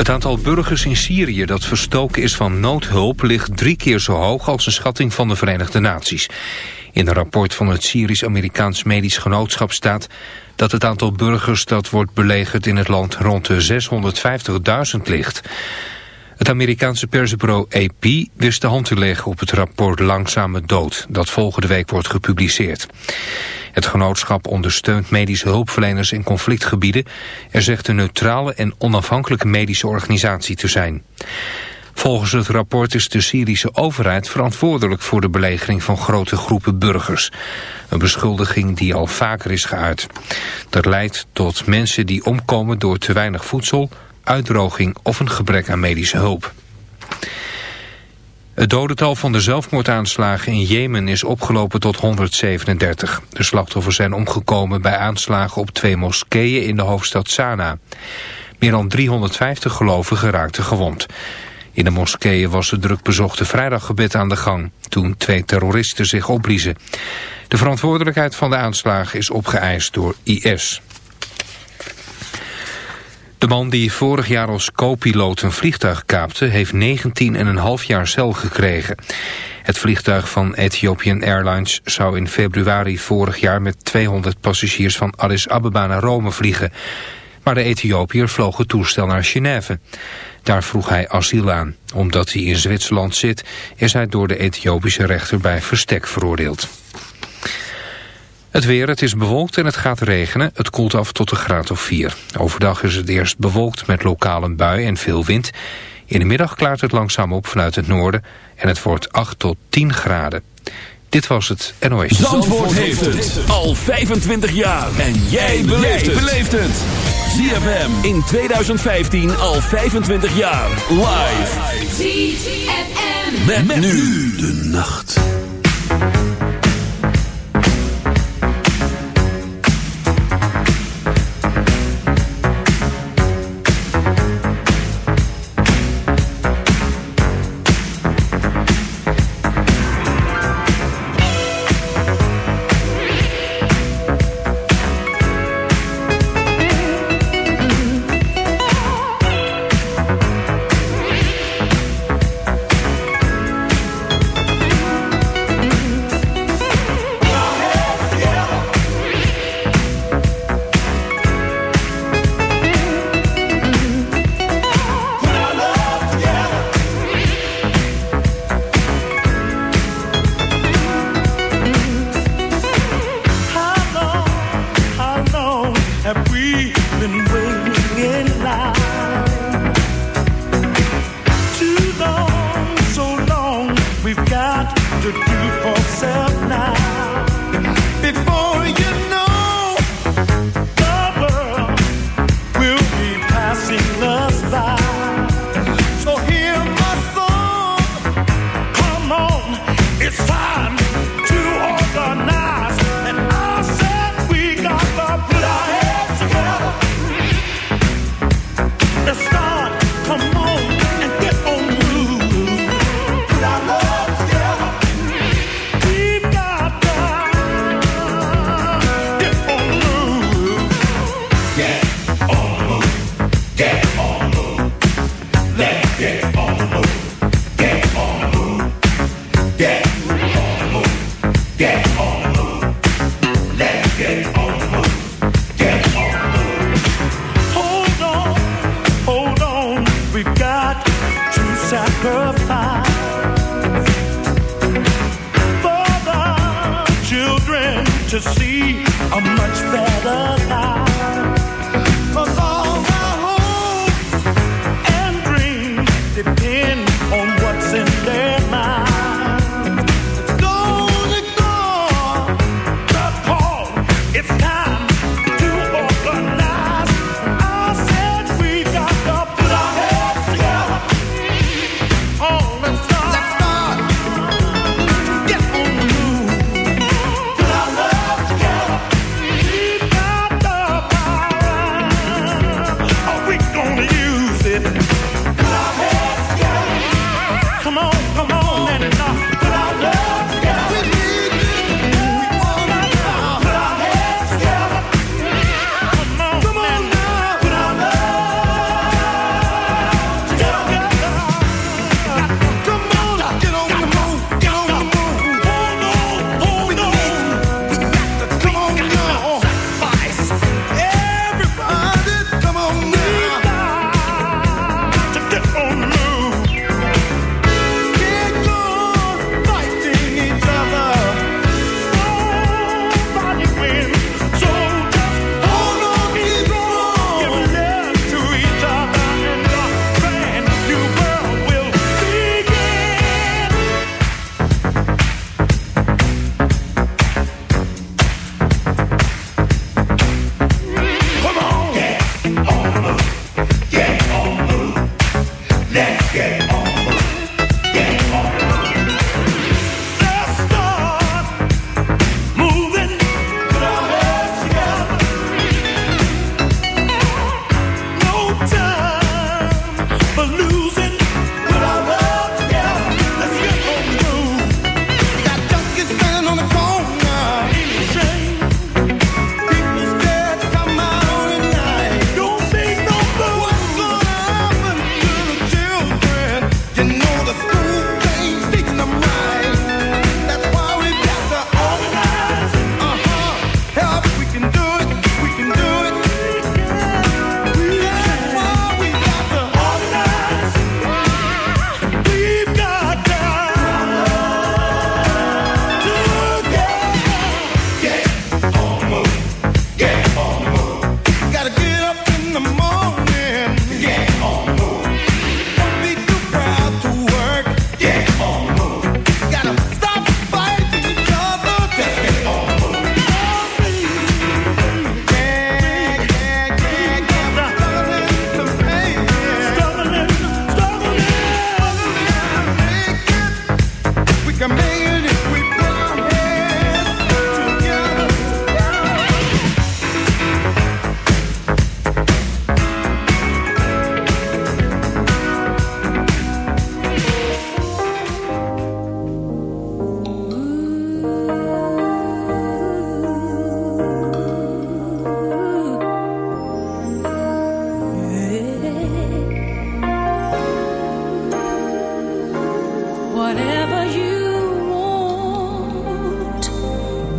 Het aantal burgers in Syrië dat verstoken is van noodhulp ligt drie keer zo hoog als een schatting van de Verenigde Naties. In een rapport van het Syrisch-Amerikaans Medisch Genootschap staat dat het aantal burgers dat wordt belegerd in het land rond de 650.000 ligt. Het Amerikaanse persbureau AP wist de hand te leggen op het rapport Langzame Dood, dat volgende week wordt gepubliceerd. Het genootschap ondersteunt medische hulpverleners in conflictgebieden. Er zegt een neutrale en onafhankelijke medische organisatie te zijn. Volgens het rapport is de Syrische overheid verantwoordelijk voor de belegering van grote groepen burgers. Een beschuldiging die al vaker is geuit. Dat leidt tot mensen die omkomen door te weinig voedsel, uitdroging of een gebrek aan medische hulp. Het dodental van de zelfmoordaanslagen in Jemen is opgelopen tot 137. De slachtoffers zijn omgekomen bij aanslagen op twee moskeeën in de hoofdstad Sanaa. Meer dan 350 gelovigen raakten gewond. In de moskeeën was het druk bezochte vrijdaggebed aan de gang... toen twee terroristen zich opbliezen. De verantwoordelijkheid van de aanslagen is opgeëist door IS. De man die vorig jaar als co-piloot een vliegtuig kaapte... heeft 19,5 jaar cel gekregen. Het vliegtuig van Ethiopian Airlines zou in februari vorig jaar... met 200 passagiers van Addis Ababa naar Rome vliegen. Maar de Ethiopiër vloog het toestel naar Genève. Daar vroeg hij asiel aan. Omdat hij in Zwitserland zit, is hij door de Ethiopische rechter bij verstek veroordeeld. Het weer, het is bewolkt en het gaat regenen. Het koelt af tot een graad of 4. Overdag is het eerst bewolkt met lokale bui en veel wind. In de middag klaart het langzaam op vanuit het noorden en het wordt 8 tot 10 graden. Dit was het NOS. Zandvoort, Zandvoort heeft het al 25 jaar. En jij beleeft het. ZFM in 2015 al 25 jaar. Live. ZFM. Met, met nu de nacht.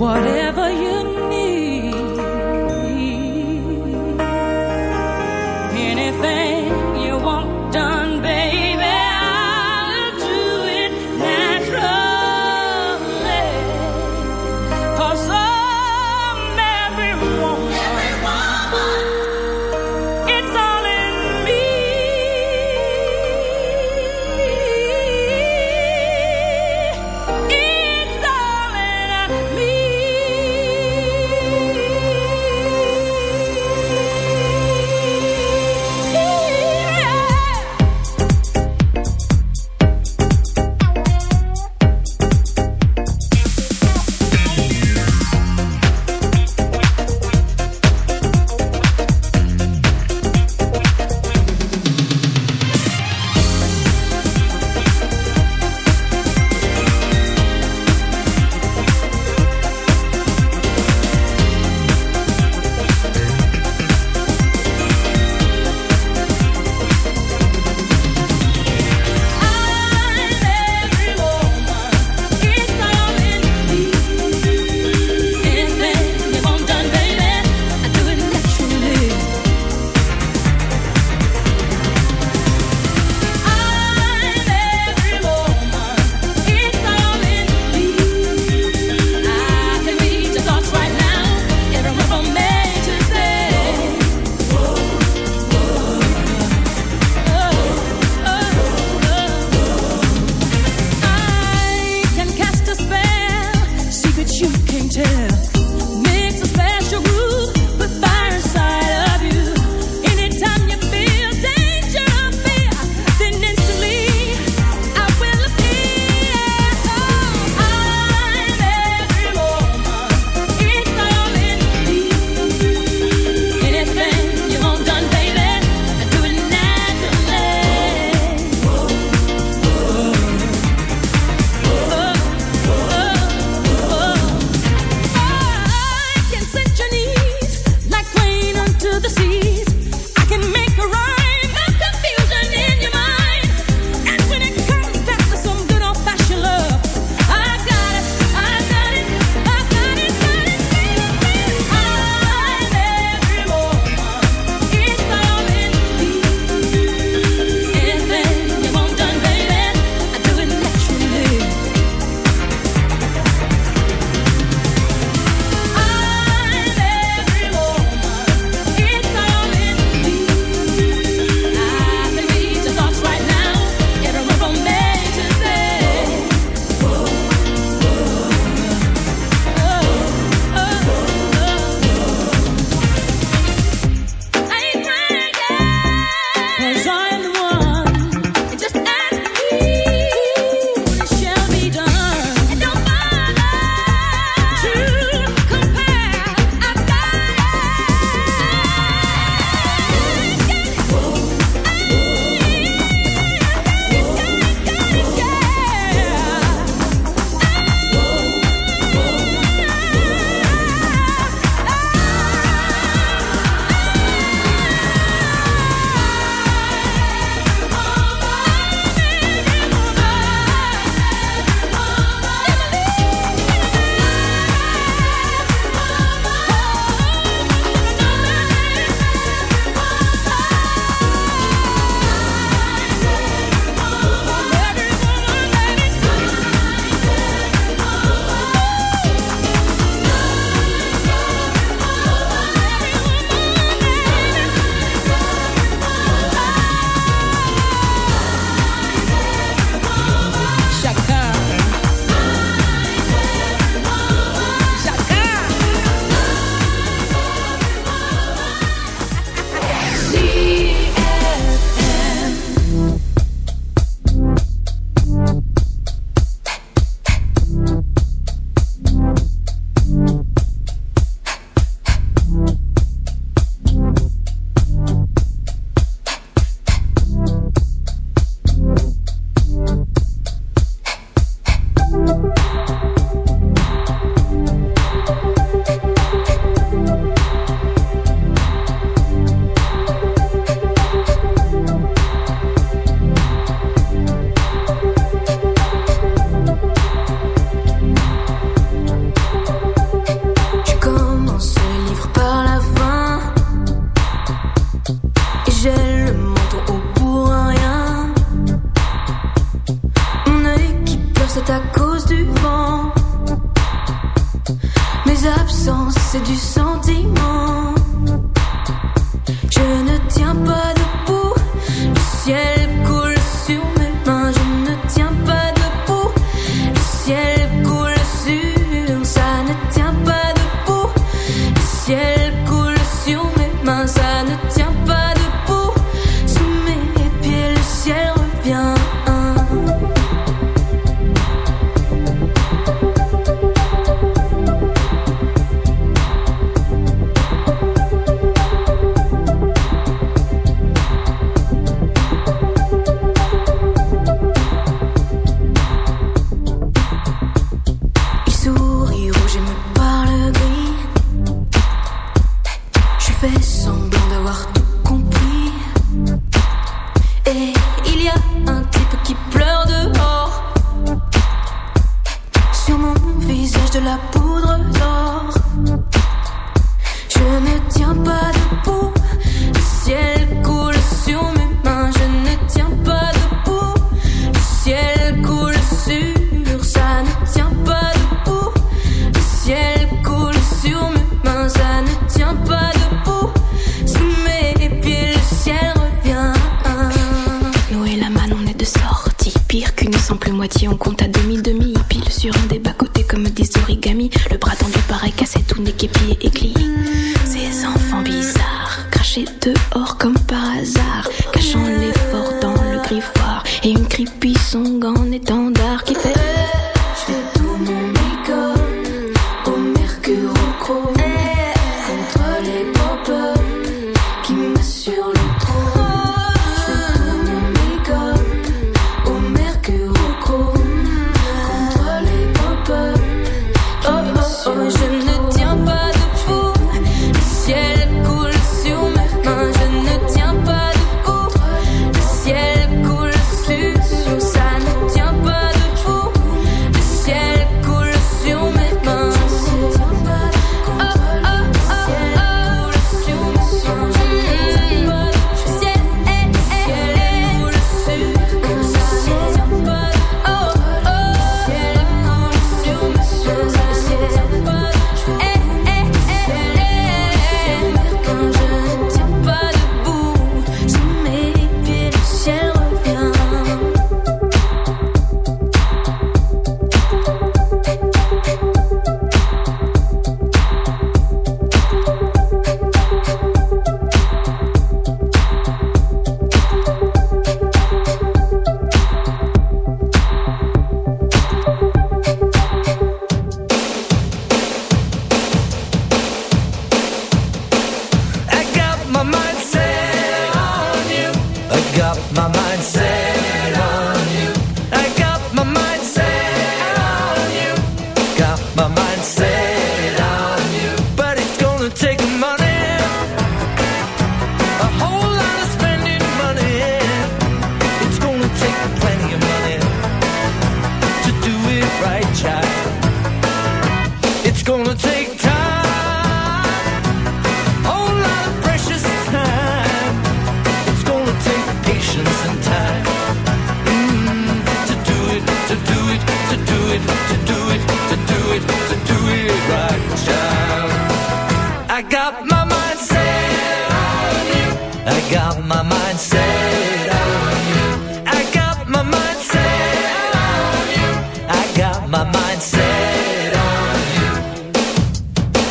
Whatever.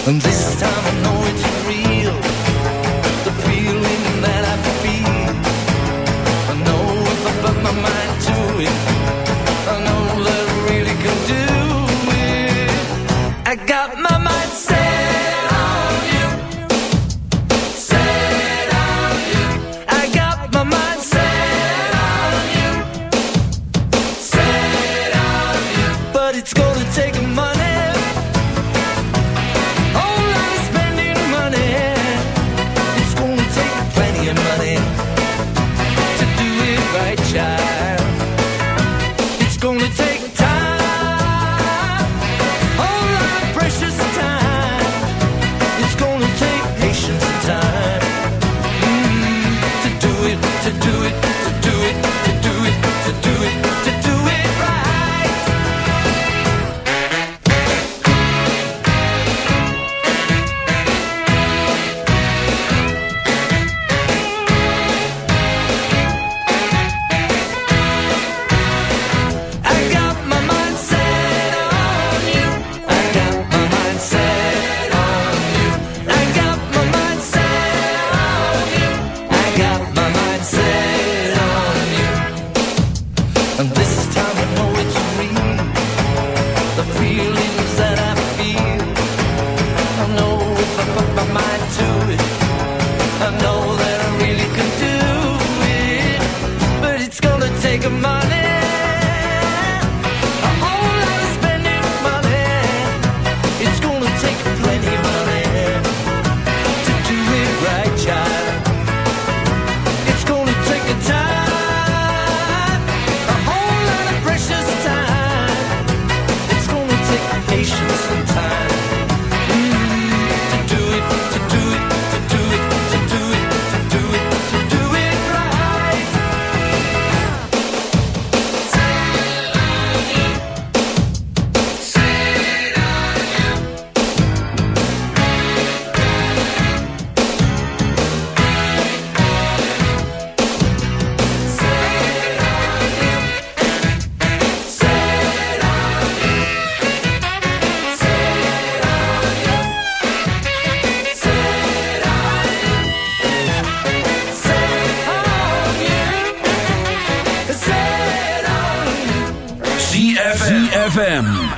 And this time I know it's real.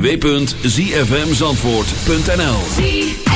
www.zfmzandvoort.nl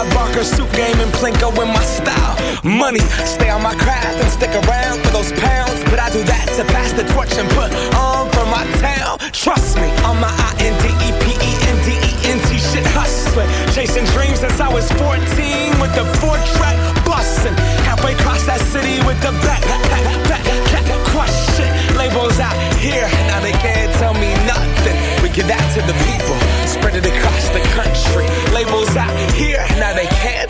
Bob Barker suit game and Plinko in my style money. Stay on my craft and stick around for those pounds. But I do that to pass the torch and put on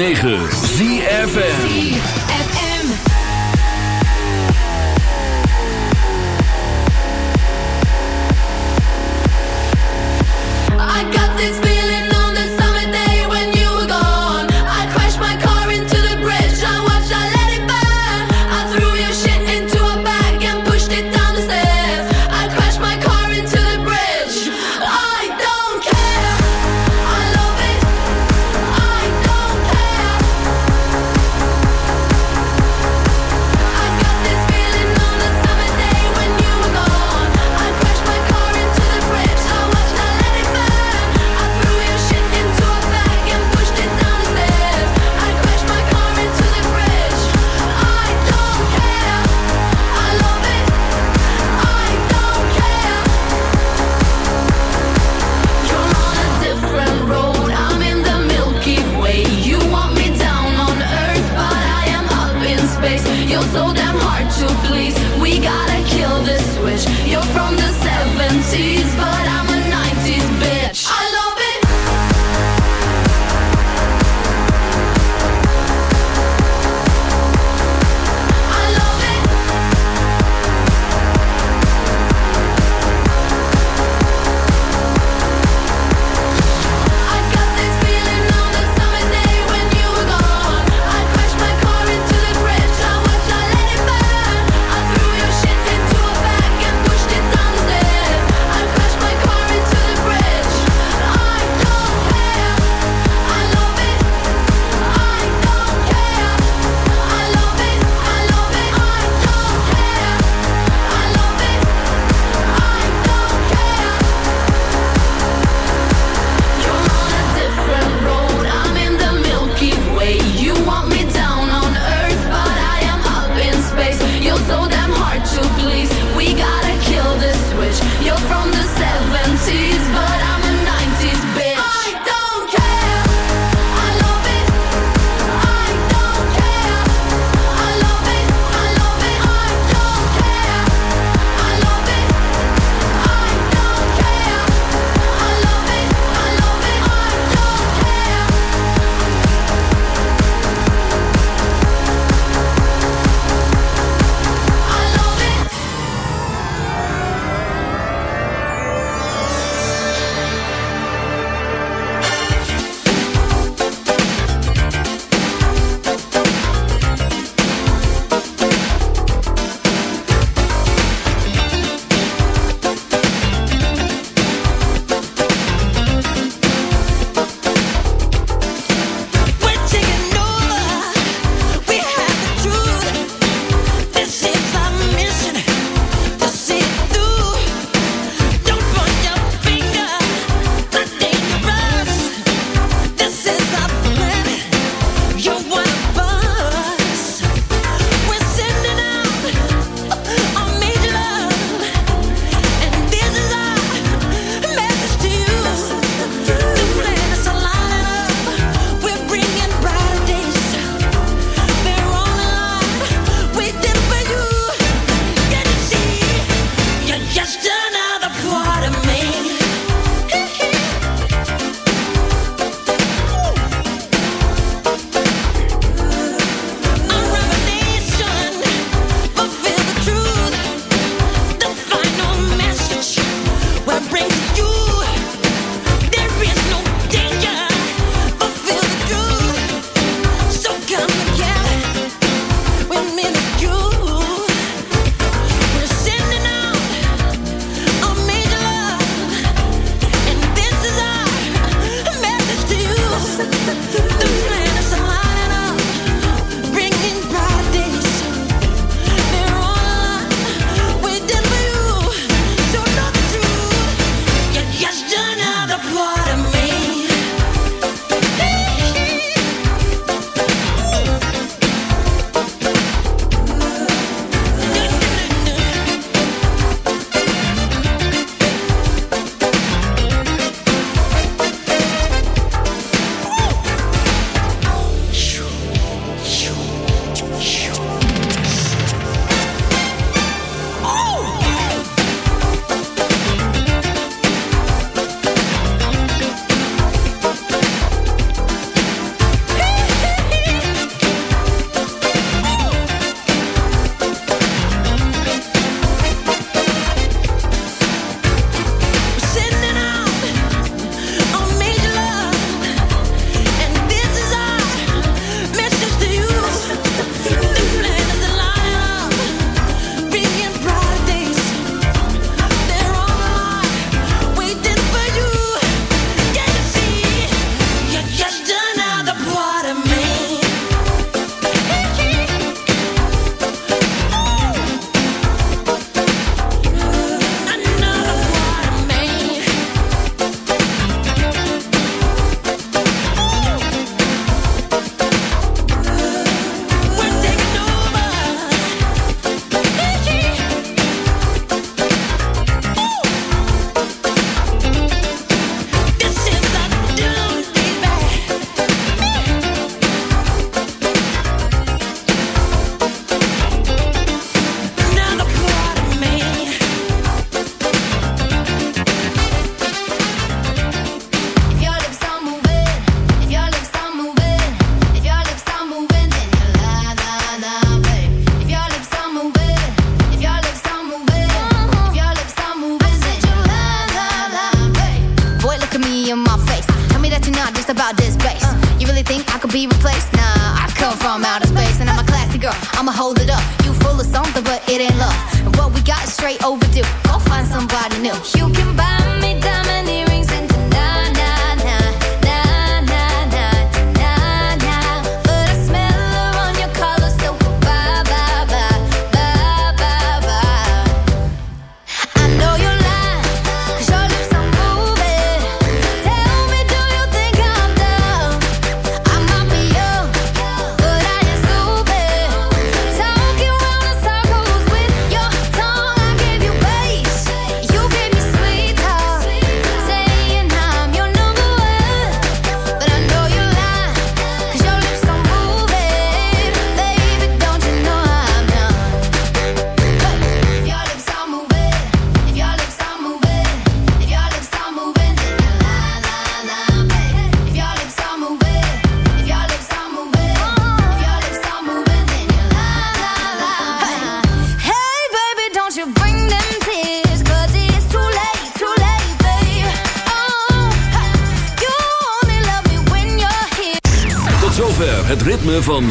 9.